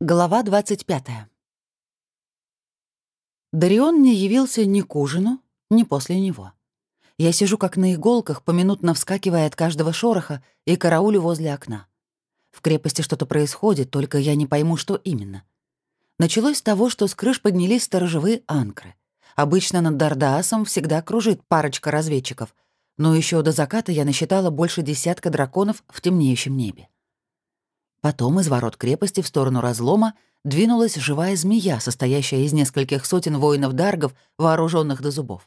Глава 25. Дарион не явился ни к ужину, ни после него. Я сижу как на иголках, поминутно вскакивая от каждого шороха и караулю возле окна. В крепости что-то происходит, только я не пойму, что именно. Началось с того, что с крыш поднялись сторожевые анкры. Обычно над Дардаасом всегда кружит парочка разведчиков, но еще до заката я насчитала больше десятка драконов в темнеющем небе. Потом из ворот крепости в сторону разлома двинулась живая змея, состоящая из нескольких сотен воинов-даргов, вооруженных до зубов.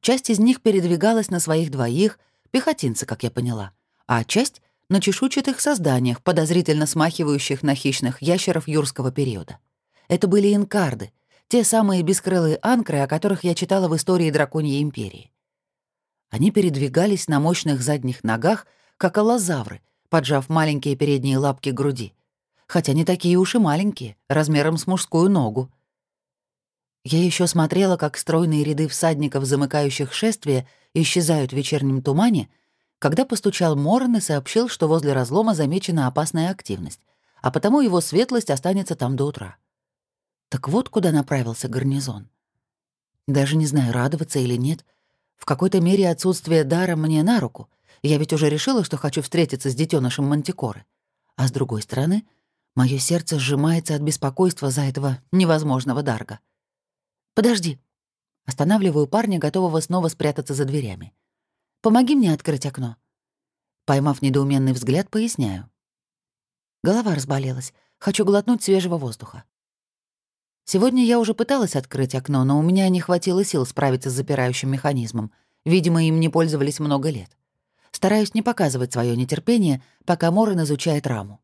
Часть из них передвигалась на своих двоих, пехотинцы, как я поняла, а часть — на чешуйчатых созданиях, подозрительно смахивающих на хищных ящеров юрского периода. Это были инкарды, те самые бескрылые анкры, о которых я читала в истории Драконьей империи. Они передвигались на мощных задних ногах, как аллозавры — поджав маленькие передние лапки груди. Хотя не такие уж и маленькие, размером с мужскую ногу. Я еще смотрела, как стройные ряды всадников, замыкающих шествие, исчезают в вечернем тумане, когда постучал Морон и сообщил, что возле разлома замечена опасная активность, а потому его светлость останется там до утра. Так вот куда направился гарнизон. Даже не знаю, радоваться или нет. В какой-то мере отсутствие дара мне на руку — я ведь уже решила, что хочу встретиться с детенышем Мантикоры. А с другой стороны, мое сердце сжимается от беспокойства за этого невозможного Дарга. «Подожди». Останавливаю парня, готового снова спрятаться за дверями. «Помоги мне открыть окно». Поймав недоуменный взгляд, поясняю. Голова разболелась. Хочу глотнуть свежего воздуха. Сегодня я уже пыталась открыть окно, но у меня не хватило сил справиться с запирающим механизмом. Видимо, им не пользовались много лет. Стараюсь не показывать свое нетерпение, пока Морен изучает раму.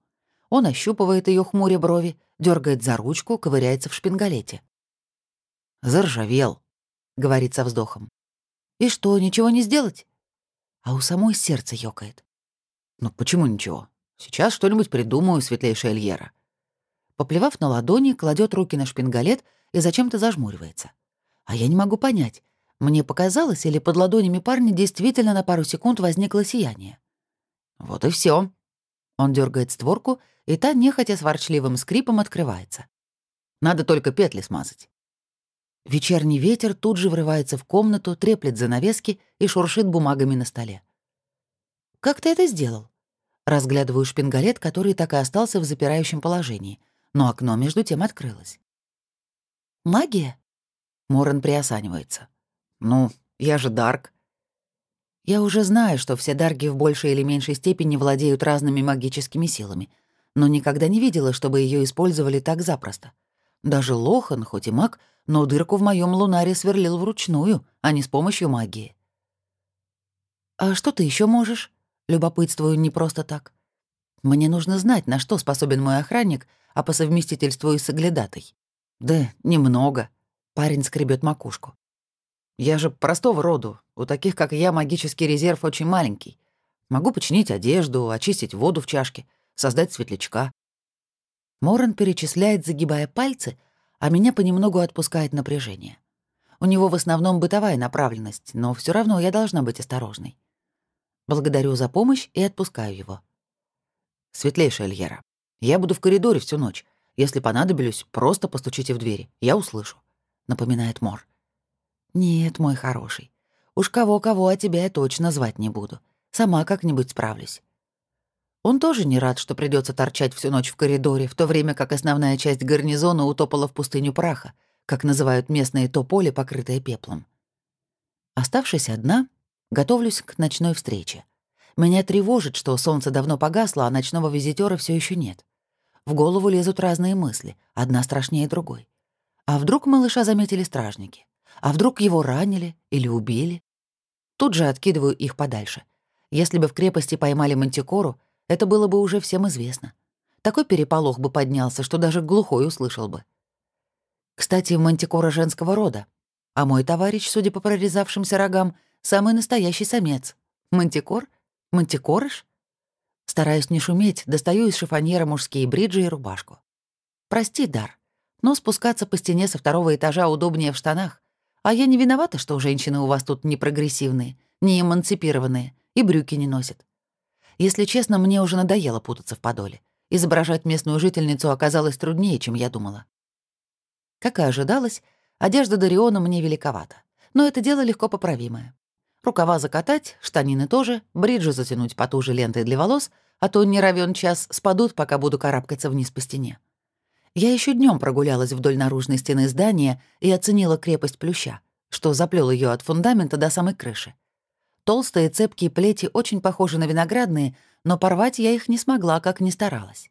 Он ощупывает ее хмуря брови, дергает за ручку, ковыряется в шпингалете. «Заржавел», — говорит со вздохом. «И что, ничего не сделать?» А у самой сердце ёкает. «Ну почему ничего? Сейчас что-нибудь придумаю, светлейшая Эльера». Поплевав на ладони, кладет руки на шпингалет и зачем-то зажмуривается. А я не могу понять, мне показалось, или под ладонями парня действительно на пару секунд возникло сияние. Вот и все. Он дергает створку, и та нехотя с ворчливым скрипом открывается. Надо только петли смазать. Вечерний ветер тут же врывается в комнату, треплет занавески и шуршит бумагами на столе. «Как ты это сделал?» Разглядываю шпингалет, который так и остался в запирающем положении, но окно между тем открылось. «Магия?» Моран приосанивается. «Ну, я же Дарк». Я уже знаю, что все Дарги в большей или меньшей степени владеют разными магическими силами, но никогда не видела, чтобы ее использовали так запросто. Даже Лохан, хоть и маг, но дырку в моем лунаре сверлил вручную, а не с помощью магии. «А что ты еще можешь?» Любопытствую не просто так. Мне нужно знать, на что способен мой охранник, а по совместительству и соглядатой. Да немного. Парень скребет макушку. Я же простого роду. У таких, как я, магический резерв очень маленький. Могу починить одежду, очистить воду в чашке, создать светлячка. Моран перечисляет, загибая пальцы, а меня понемногу отпускает напряжение. У него в основном бытовая направленность, но все равно я должна быть осторожной. Благодарю за помощь и отпускаю его. Светлейшая Эльера, я буду в коридоре всю ночь. Если понадоблюсь, просто постучите в двери. Я услышу», — напоминает Мор. «Нет, мой хороший. Уж кого-кого, а тебя я точно звать не буду. Сама как-нибудь справлюсь». Он тоже не рад, что придется торчать всю ночь в коридоре, в то время как основная часть гарнизона утопала в пустыню праха, как называют местные то поле, покрытое пеплом. Оставшись одна, готовлюсь к ночной встрече. Меня тревожит, что солнце давно погасло, а ночного визитера все еще нет. В голову лезут разные мысли, одна страшнее другой. А вдруг малыша заметили стражники? А вдруг его ранили или убили? Тут же откидываю их подальше. Если бы в крепости поймали мантикору, это было бы уже всем известно. Такой переполох бы поднялся, что даже глухой услышал бы. Кстати, мантикора женского рода. А мой товарищ, судя по прорезавшимся рогам, самый настоящий самец. Мантикор? Мантикорыш? Стараюсь не шуметь, достаю из шифоньера мужские бриджи и рубашку. Прости, Дар, но спускаться по стене со второго этажа удобнее в штанах. А я не виновата, что женщины у вас тут не прогрессивные, не эмансипированные и брюки не носят. Если честно, мне уже надоело путаться в подоле. Изображать местную жительницу оказалось труднее, чем я думала. Как и ожидалось, одежда Дариона мне великовата, но это дело легко поправимое. Рукава закатать, штанины тоже, бриджи затянуть потуже лентой для волос, а то не равен час спадут, пока буду карабкаться вниз по стене. Я еще днем прогулялась вдоль наружной стены здания и оценила крепость плюща, что заплел ее от фундамента до самой крыши. Толстые цепкие плети очень похожи на виноградные, но порвать я их не смогла, как ни старалась.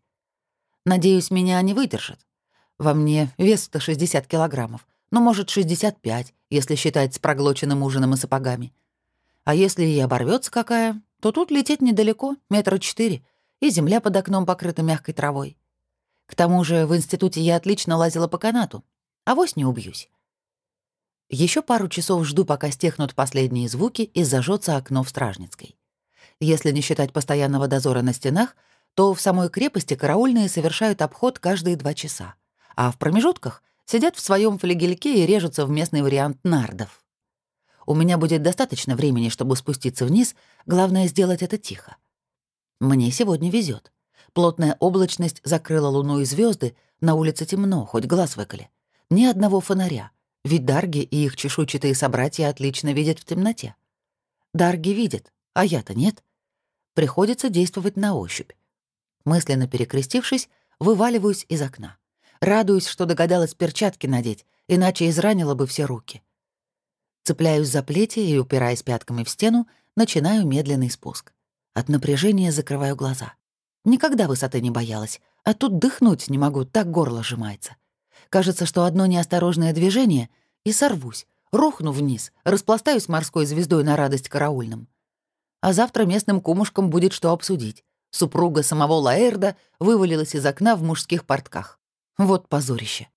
Надеюсь, меня они выдержат. Во мне вес-то 60 килограммов, ну, может, 65, если считать с проглоченным ужином и сапогами. А если и оборвется какая, то тут лететь недалеко, метра четыре, и земля под окном покрыта мягкой травой. К тому же в институте я отлично лазила по канату, а вось не убьюсь. Еще пару часов жду, пока стихнут последние звуки и зажжется окно в Стражницкой. Если не считать постоянного дозора на стенах, то в самой крепости караульные совершают обход каждые два часа, а в промежутках сидят в своем флигельке и режутся в местный вариант нардов. У меня будет достаточно времени, чтобы спуститься вниз, главное сделать это тихо. Мне сегодня везет. Плотная облачность закрыла луну и звезды, на улице темно, хоть глаз выколи. Ни одного фонаря — ведь дарги и их чешуйчатые собратья отлично видят в темноте. Дарги видят, а я-то нет. Приходится действовать на ощупь. Мысленно перекрестившись, вываливаюсь из окна. Радуюсь, что догадалась перчатки надеть, иначе изранила бы все руки. Цепляюсь за плети и, упираясь пятками в стену, начинаю медленный спуск. От напряжения закрываю глаза. Никогда высоты не боялась, а тут дыхнуть не могу, так горло сжимается. Кажется, что одно неосторожное движение — и сорвусь, рухну вниз, распластаюсь морской звездой на радость караульным. А завтра местным кумушкам будет что обсудить. Супруга самого Лаэрда вывалилась из окна в мужских портках. Вот позорище.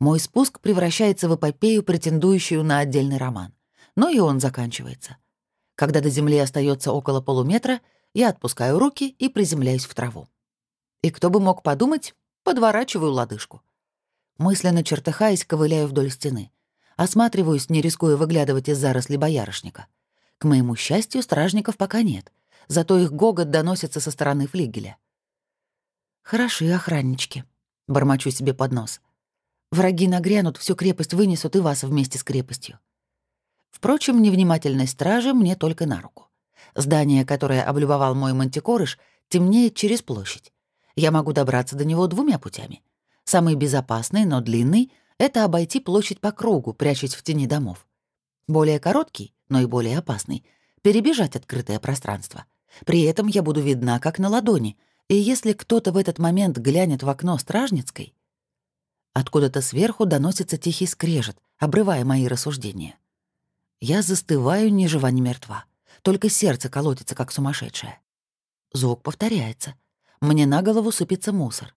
Мой спуск превращается в эпопею, претендующую на отдельный роман. Но и он заканчивается. Когда до земли остается около полуметра, я отпускаю руки и приземляюсь в траву. И кто бы мог подумать, Подворачиваю лодыжку. Мысленно чертыхаясь, ковыляю вдоль стены. Осматриваюсь, не рискуя выглядывать из заросли боярышника. К моему счастью, стражников пока нет. Зато их гогот доносится со стороны флигеля. «Хороши охраннички», — бормочу себе под нос. «Враги нагрянут, всю крепость вынесут и вас вместе с крепостью». Впрочем, невнимательность стражи мне только на руку. Здание, которое облюбовал мой мантикорыш, темнеет через площадь. Я могу добраться до него двумя путями. Самый безопасный, но длинный — это обойти площадь по кругу, прячась в тени домов. Более короткий, но и более опасный — перебежать открытое пространство. При этом я буду видна как на ладони, и если кто-то в этот момент глянет в окно стражницкой... Откуда-то сверху доносится тихий скрежет, обрывая мои рассуждения. Я застываю ни жива, ни мертва. Только сердце колотится, как сумасшедшее. Звук повторяется — мне на голову сыпется мусор.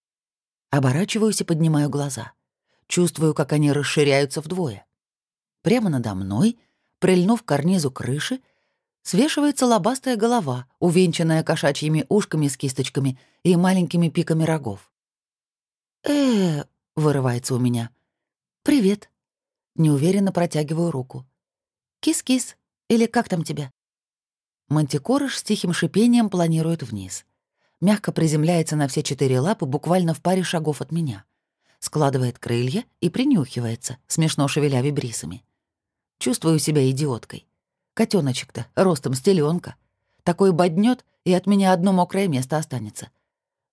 Оборачиваюсь и поднимаю глаза. Чувствую, как они расширяются вдвое. Прямо надо мной, прильнув к карнизу крыши, свешивается лобастая голова, увенчанная кошачьими ушками с кисточками и маленькими пиками рогов. э вырывается у меня. «Привет». Неуверенно протягиваю руку. «Кис-кис, или как там тебя?» Мантикорыш с тихим шипением планирует вниз мягко приземляется на все четыре лапы буквально в паре шагов от меня. Складывает крылья и принюхивается, смешно шевеля вибрисами. Чувствую себя идиоткой. котеночек то ростом стелёнка. Такой боднёт, и от меня одно мокрое место останется.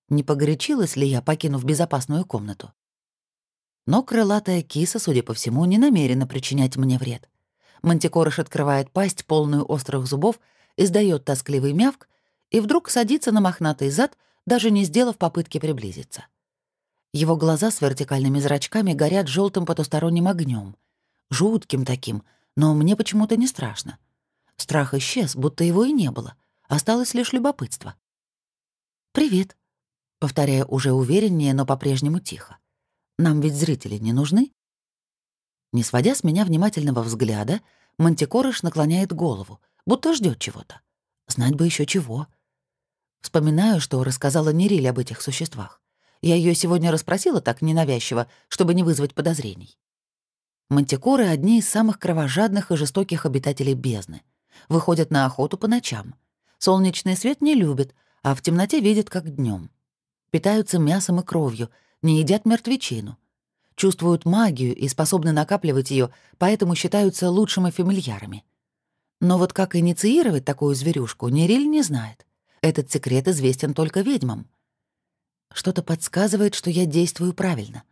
Не погорячилась ли я, покинув безопасную комнату? Но крылатая киса, судя по всему, не намерена причинять мне вред. Мантикорыш открывает пасть, полную острых зубов, издает тоскливый мявк и вдруг садится на мохнатый зад, даже не сделав попытки приблизиться. Его глаза с вертикальными зрачками горят желтым потусторонним огнем, жутким таким, но мне почему-то не страшно. Страх исчез, будто его и не было. Осталось лишь любопытство. «Привет», — повторяю уже увереннее, но по-прежнему тихо. «Нам ведь зрители не нужны?» Не сводя с меня внимательного взгляда, Мантикорыш наклоняет голову, будто ждет чего-то. Знать бы еще чего. Вспоминаю, что рассказала Нериль об этих существах. Я ее сегодня расспросила так ненавязчиво, чтобы не вызвать подозрений. Мантикоры — одни из самых кровожадных и жестоких обитателей бездны. Выходят на охоту по ночам. Солнечный свет не любят, а в темноте видят, как днем. Питаются мясом и кровью, не едят мертвечину. Чувствуют магию и способны накапливать ее, поэтому считаются лучшими фамильярами. Но вот как инициировать такую зверюшку, Нериль не знает. Этот секрет известен только ведьмам. Что-то подсказывает, что я действую правильно.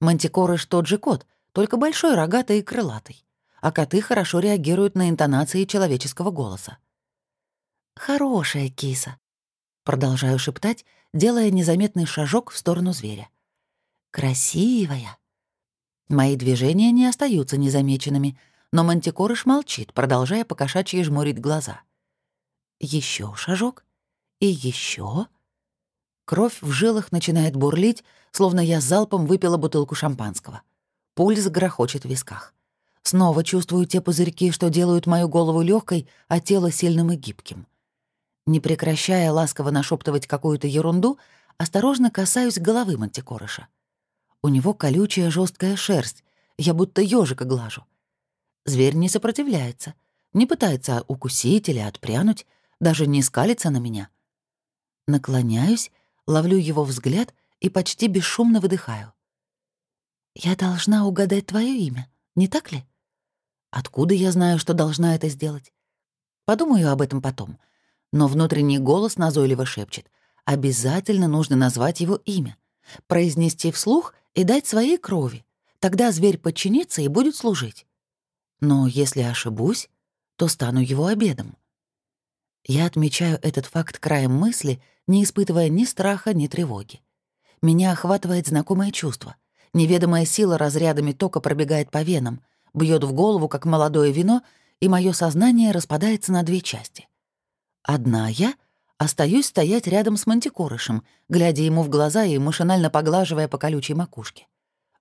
Мантикорыш тот же кот, только большой, рогатый и крылатый. А коты хорошо реагируют на интонации человеческого голоса. «Хорошая киса», — продолжаю шептать, делая незаметный шажок в сторону зверя. «Красивая». Мои движения не остаются незамеченными, но мантикорыш молчит, продолжая покошачьи жмурить глаза. Еще шажок и еще. Кровь в жилах начинает бурлить, словно я залпом выпила бутылку шампанского. Пульс грохочет в висках. Снова чувствую те пузырьки, что делают мою голову легкой, а тело сильным и гибким. Не прекращая ласково нашептывать какую-то ерунду, осторожно касаюсь головы мантикорыша. У него колючая жесткая шерсть, я будто ежика глажу. Зверь не сопротивляется, не пытается укусить или отпрянуть, даже не скалится на меня. Наклоняюсь, ловлю его взгляд и почти бесшумно выдыхаю. «Я должна угадать твое имя, не так ли?» Откуда я знаю, что должна это сделать? Подумаю об этом потом — но внутренний голос назойливо шепчет. Обязательно нужно назвать его имя, произнести вслух и дать своей крови. Тогда зверь подчинится и будет служить. Но если ошибусь, то стану его обедом. Я отмечаю этот факт краем мысли, не испытывая ни страха, ни тревоги. Меня охватывает знакомое чувство. Неведомая сила разрядами тока пробегает по венам, бьет в голову, как молодое вино, и мое сознание распадается на две части. Одна я остаюсь стоять рядом с мантикорышем, глядя ему в глаза и машинально поглаживая по колючей макушке.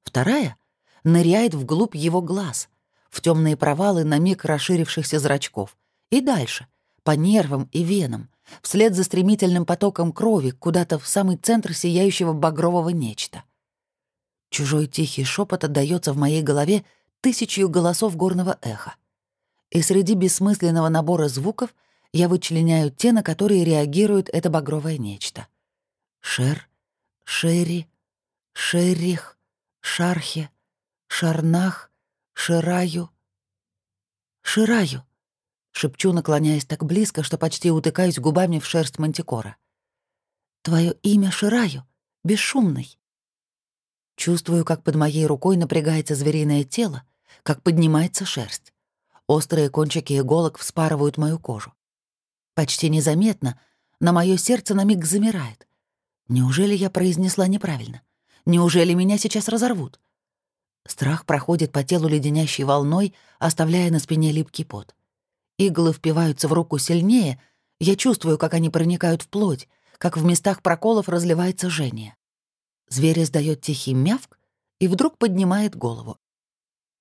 Вторая ныряет вглубь его глаз, в темные провалы на миг расширившихся зрачков, и дальше, по нервам и венам, вслед за стремительным потоком крови куда-то в самый центр сияющего багрового нечто. Чужой тихий шепот отдаётся в моей голове тысячью голосов горного эха. И среди бессмысленного набора звуков — я вычленяю те, на которые реагирует это багровое нечто. Шер, Шерри, Шеррих, Шархе, Шарнах, Шираю. Шираю, шепчу, наклоняясь так близко, что почти утыкаюсь губами в шерсть мантикора. Твое имя Шираю, бесшумный. Чувствую, как под моей рукой напрягается звериное тело, как поднимается шерсть. Острые кончики иголок вспарывают мою кожу. Почти незаметно, на мое сердце на миг замирает. Неужели я произнесла неправильно? Неужели меня сейчас разорвут? Страх проходит по телу леденящей волной, оставляя на спине липкий пот. Иглы впиваются в руку сильнее, я чувствую, как они проникают в плоть, как в местах проколов разливается жжение. Зверь издает тихий мявк и вдруг поднимает голову.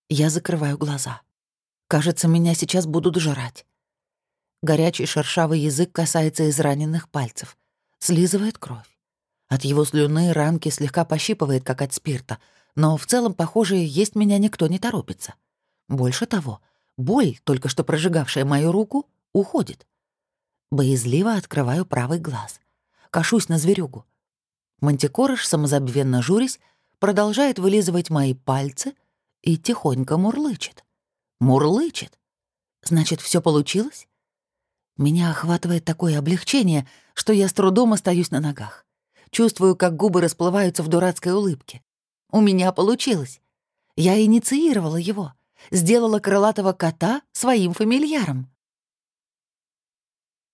Я закрываю глаза. Кажется, меня сейчас будут жрать. Горячий шершавый язык касается израненных пальцев, слизывает кровь. От его слюны ранки слегка пощипывает, как от спирта, но в целом, похоже, есть меня никто не торопится. Больше того, боль, только что прожигавшая мою руку, уходит. Боязливо открываю правый глаз. Кашусь на зверюгу. Мантикорыш, самозабвенно журясь, продолжает вылизывать мои пальцы и тихонько мурлычет. Мурлычет. Значит, все получилось? Меня охватывает такое облегчение, что я с трудом остаюсь на ногах. Чувствую, как губы расплываются в дурацкой улыбке. У меня получилось. Я инициировала его, сделала крылатого кота своим фамильяром.